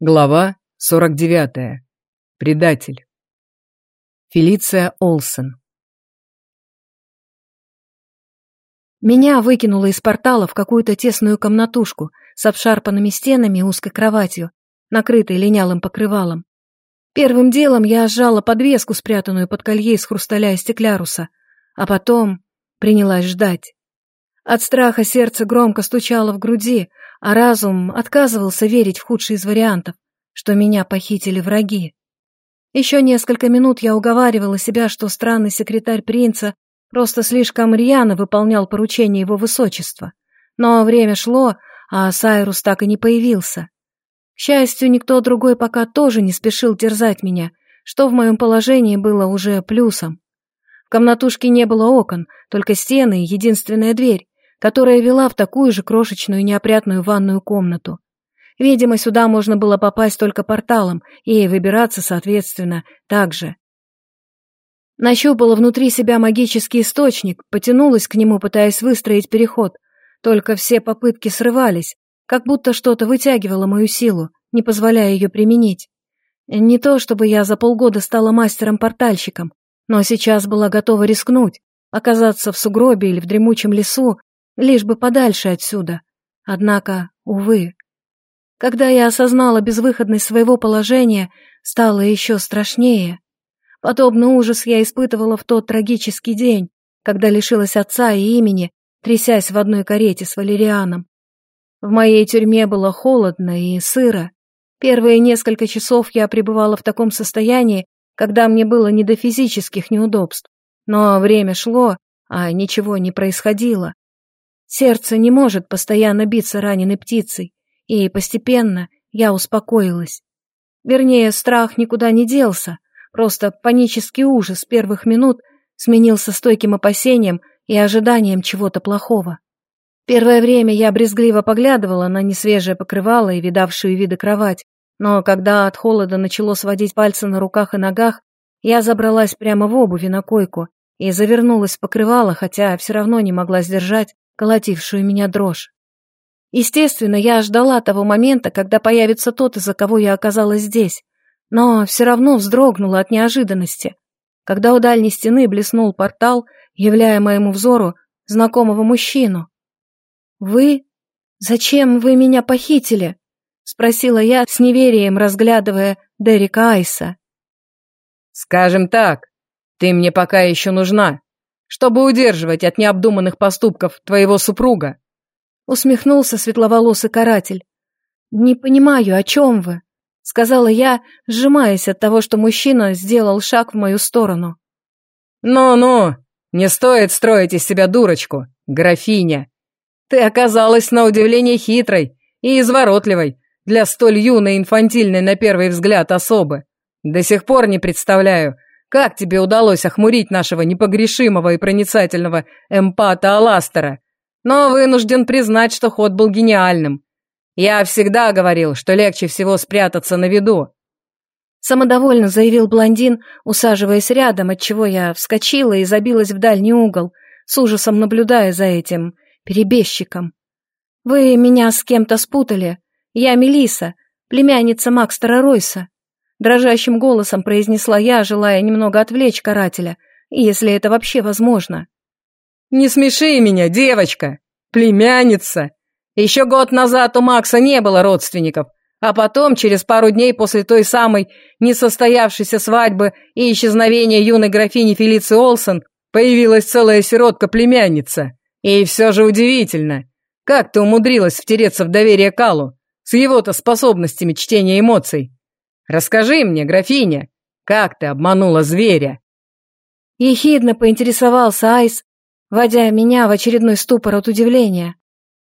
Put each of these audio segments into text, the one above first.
Глава 49. Предатель. Фелиция Олсен. Меня выкинуло из портала в какую-то тесную комнатушку с обшарпанными стенами и узкой кроватью, накрытой линялым покрывалом. Первым делом я сжала подвеску, спрятанную под колье из хрусталя и стекляруса, а потом принялась ждать. От страха сердце громко стучало в груди, а разум отказывался верить в худший из вариантов, что меня похитили враги. Еще несколько минут я уговаривала себя, что странный секретарь принца просто слишком рьяно выполнял поручение его высочества. Но время шло, а Сайрус так и не появился. К счастью, никто другой пока тоже не спешил терзать меня, что в моем положении было уже плюсом. В комнатушке не было окон, только стены и единственная дверь, которая вела в такую же крошечную неопрятную ванную комнату. Видимо, сюда можно было попасть только порталом и выбираться, соответственно, так же. Нащупала внутри себя магический источник, потянулась к нему, пытаясь выстроить переход. Только все попытки срывались, как будто что-то вытягивало мою силу, не позволяя ее применить. Не то, чтобы я за полгода стала мастером-портальщиком, но сейчас была готова рискнуть, оказаться в сугробе или в дремучем лесу лишь бы подальше отсюда. Однако, увы. Когда я осознала безвыходность своего положения, стало еще страшнее. Подобный ужас я испытывала в тот трагический день, когда лишилась отца и имени, трясясь в одной карете с Валерианом. В моей тюрьме было холодно и сыро. Первые несколько часов я пребывала в таком состоянии, когда мне было не до физических неудобств. Но время шло, а ничего не происходило. Сердце не может постоянно биться раненой птицей, и постепенно я успокоилась. Вернее, страх никуда не делся, просто панический ужас первых минут сменился стойким опасением и ожиданием чего-то плохого. Первое время я брезгливо поглядывала на несвежее покрывало и видавшую виды кровать, но когда от холода начало сводить пальцы на руках и ногах, я забралась прямо в обуви на койку и завернулась в покрывало, хотя все равно не могла сдержать колотившую меня дрожь. Естественно, я ждала того момента, когда появится тот, из-за кого я оказалась здесь, но все равно вздрогнула от неожиданности, когда у дальней стены блеснул портал, являя моему взору знакомого мужчину. «Вы? Зачем вы меня похитили?» — спросила я с неверием, разглядывая Дерека Айса. «Скажем так, ты мне пока еще нужна», чтобы удерживать от необдуманных поступков твоего супруга. Усмехнулся светловолосый каратель. Не понимаю, о чем вы, сказала я, сжимаясь от того, что мужчина сделал шаг в мою сторону. Ну-ну, не стоит строить из себя дурочку, графиня. Ты оказалась на удивление хитрой и изворотливой для столь юной инфантильной на первый взгляд особы. До сих пор не представляю, как тебе удалось охмурить нашего непогрешимого и проницательного эмпата Аластера? Но вынужден признать, что ход был гениальным. Я всегда говорил, что легче всего спрятаться на виду. Самодовольно заявил блондин, усаживаясь рядом, отчего я вскочила и забилась в дальний угол, с ужасом наблюдая за этим перебежчиком. «Вы меня с кем-то спутали. Я Мелиса, племянница Макстера Ройса. Дрожащим голосом произнесла я, желая немного отвлечь карателя, если это вообще возможно. «Не смеши меня, девочка! Племянница! Еще год назад у Макса не было родственников, а потом, через пару дней после той самой несостоявшейся свадьбы и исчезновения юной графини Фелиции Олсен, появилась целая сиротка-племянница. И все же удивительно, как ты умудрилась втереться в доверие Калу с его-то способностями чтения эмоций. Расскажи мне, графиня, как ты обманула зверя?» Ехидно поинтересовался Айс, вводя меня в очередной ступор от удивления.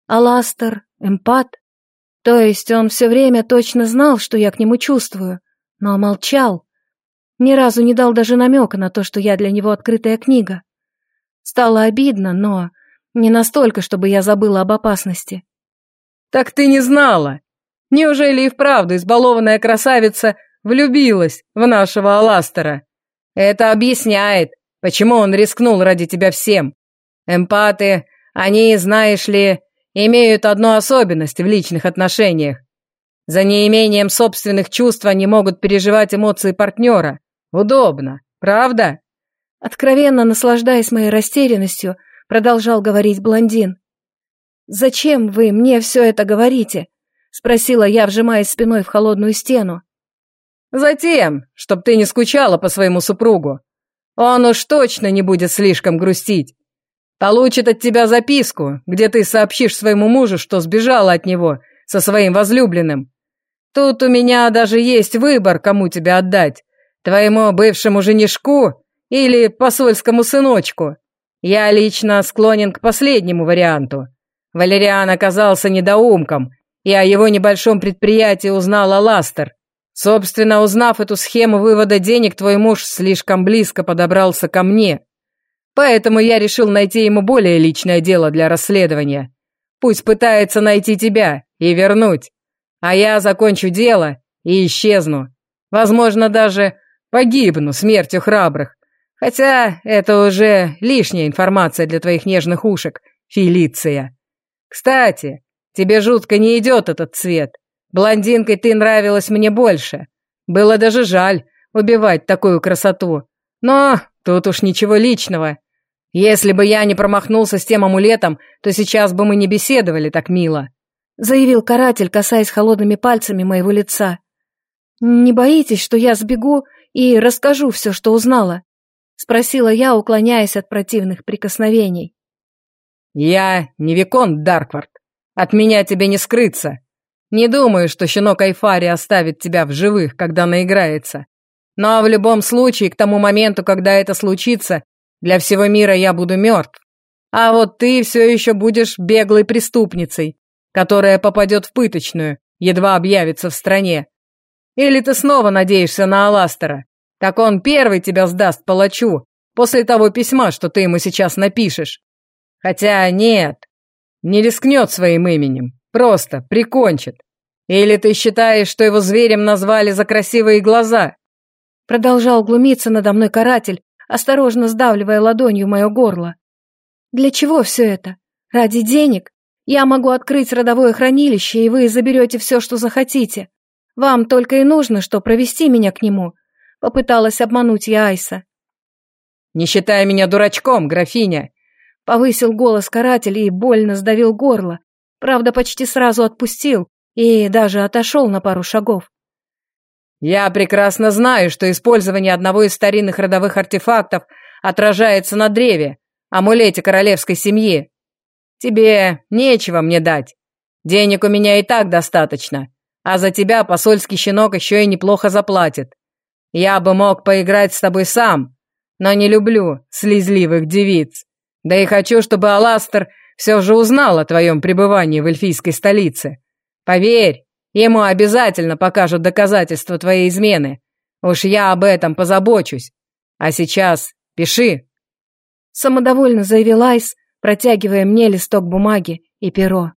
Аластер, эмпат? То есть он все время точно знал, что я к нему чувствую, но молчал. Ни разу не дал даже намека на то, что я для него открытая книга. Стало обидно, но не настолько, чтобы я забыла об опасности. «Так ты не знала!» Неужели и вправду избалованная красавица влюбилась в нашего Аластера? Это объясняет, почему он рискнул ради тебя всем. Эмпаты, они, знаешь ли, имеют одну особенность в личных отношениях. За неимением собственных чувств они могут переживать эмоции партнера. Удобно, правда? Откровенно наслаждаясь моей растерянностью, продолжал говорить блондин. «Зачем вы мне все это говорите?» — спросила я, вжимаясь спиной в холодную стену. «Затем, чтоб ты не скучала по своему супругу. Он уж точно не будет слишком грустить. Получит от тебя записку, где ты сообщишь своему мужу, что сбежала от него со своим возлюбленным. Тут у меня даже есть выбор, кому тебя отдать. Твоему бывшему женишку или посольскому сыночку. Я лично склонен к последнему варианту. Валериан оказался недоумком, и о его небольшом предприятии узнала Ластер. Собственно, узнав эту схему вывода денег, твой муж слишком близко подобрался ко мне. Поэтому я решил найти ему более личное дело для расследования. Пусть пытается найти тебя и вернуть. А я закончу дело и исчезну. Возможно, даже погибну смертью храбрых. Хотя это уже лишняя информация для твоих нежных ушек, Фелиция. Кстати, тебе жутко не идет этот цвет. Блондинкой ты нравилась мне больше. Было даже жаль убивать такую красоту. Но тут уж ничего личного. Если бы я не промахнулся с тем амулетом, то сейчас бы мы не беседовали так мило. Заявил каратель, касаясь холодными пальцами моего лица. Не боитесь, что я сбегу и расскажу все, что узнала? Спросила я, уклоняясь от противных прикосновений. «Я не Виконт Дарквард. От меня тебе не скрыться. Не думаю, что щенок Айфари оставит тебя в живых, когда наиграется. Но в любом случае, к тому моменту, когда это случится, для всего мира я буду мертв. А вот ты все еще будешь беглой преступницей, которая попадет в пыточную, едва объявится в стране. Или ты снова надеешься на Аластера? Так он первый тебя сдаст палачу, после того письма, что ты ему сейчас напишешь. Хотя нет, не рискнет своим именем, просто прикончит. Или ты считаешь, что его зверем назвали за красивые глаза?» Продолжал глумиться надо мной каратель, осторожно сдавливая ладонью мое горло. «Для чего все это? Ради денег? Я могу открыть родовое хранилище, и вы заберете все, что захотите. Вам только и нужно, что провести меня к нему». Попыталась обмануть я Айса. «Не считай меня дурачком, графиня. Повысил голос каратель и больно сдавил горло. Правда, почти сразу отпустил и даже отошел на пару шагов. «Я прекрасно знаю, что использование одного из старинных родовых артефактов отражается на древе, амулете королевской семьи. Тебе нечего мне дать. Денег у меня и так достаточно, а за тебя посольский щенок еще и неплохо заплатит. Я бы мог поиграть с тобой сам, но не люблю слезливых девиц. Да и хочу, чтобы Аластер все же узнал о твоем пребывании в эльфийской столице. Поверь, ему обязательно покажут доказательства твоей измены. Уж я об этом позабочусь. А сейчас пиши». Самодовольно заявил Айс, протягивая мне листок бумаги и перо.